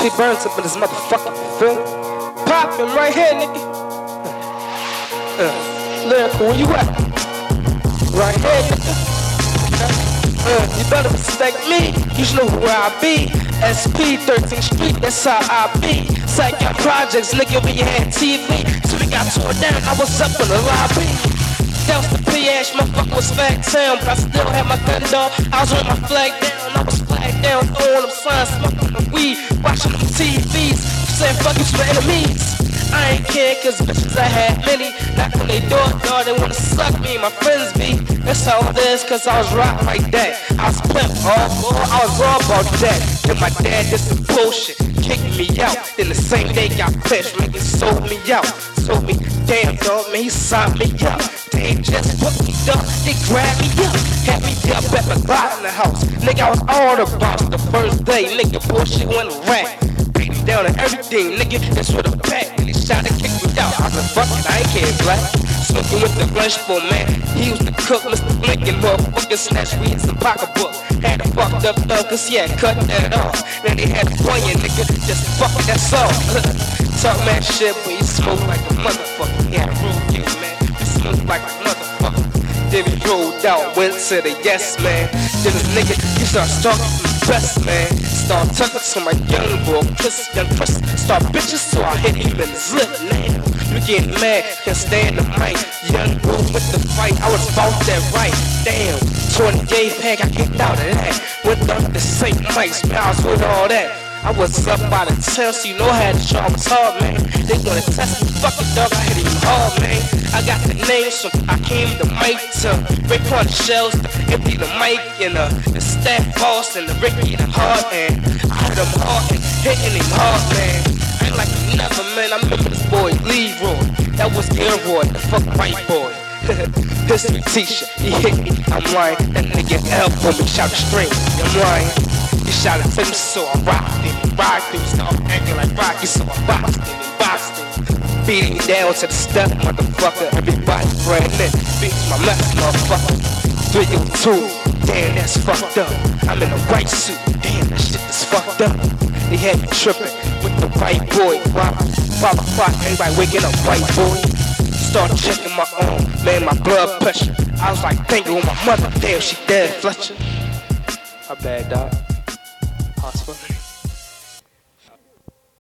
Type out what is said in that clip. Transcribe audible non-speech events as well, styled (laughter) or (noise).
SP Burns up in this motherfucker, you feel? Poppin' right here, nigga. Uh, lyrical, where you at? Right here, nigga. Uh, you better respect me. You should know where I be. SP 13th Street, that's how I be. Psych out projects, nigga, we had TV. So we got torn down, I was up in the lobby. Was the PH, motherfucker was fat town, but I still had my dog. I was on my flag down, I was flag down, throwing them signs, saying fuck you to my enemies. I ain't care cause bitches I had many Knock on they door, dog, they wanna suck me, my friends be. That's how it is cause I was rock like that. I was pimp, all boy, I was all about that. Then my dad did some bullshit, kicked me out. Then the same day got pissed, man, he sold me out. Sold me, damn dog, man, he signed me up. They just put me up, they grabbed me up. Had me up at the of the house. Nigga, I was all the boss the first day. Nigga, bullshit went around down and everything, nigga. That's what I'm back. They shot and kicked me out. I said, fuck it, I ain't care, black. Smoking with the lunchable man. He used to cook Mr. Blinken, motherfucking snatch weed some pocketbook. Had a fucked up thug, cause he cut that off. Then they had a poignant nigga, just fuck it, that's all. Talk mad shit, but he smoke like a motherfucker. Yeah, real you, man. He smoke like a motherfucker. Then we rolled out, went to the yes man. Then this nigga, he started talking to best man. Start talking to my young boy, pussy, young pussy. Start bitches, so I hit even his now. You getting mad, can't stand the mic. Young boy with the fight, I was about that right. Damn, 20 gay pack, I kicked out of that. Went up the St. Mike's, mouse with all that. I was up by the so you know had to show was hard, man. They gonna test me, fuck it, dog, I hit him hard, man. I got the name, so I came to mic to break all the shells, to empty the mic, and uh, the staff boss, and the Ricky the hard, and I hit him hard, and hitting him hard, man. Ain't like never, man, I remember this boy, Leroy. That was Gilroy, the fuck white boy. (laughs) History teacher, he hit me, I'm lying. That nigga elbow me, shout straight, I'm lying. He shot at him, so I rocked him, rocked him, started acting like Rocky, so I boxed him and boxed him. Beating down to the step, motherfucker. Everybody running in, beat my left, motherfucker. Three or two, damn, that's fucked up. I'm in a white suit, damn, that shit is fucked up. They had me tripping with the white boy, rock, five o'clock, everybody waking up, white boy. Start checking my arm, man, my blood pressure. I was like, thinking with my mother, damn, she dead, Fletcher. My bad, dog. Hospital.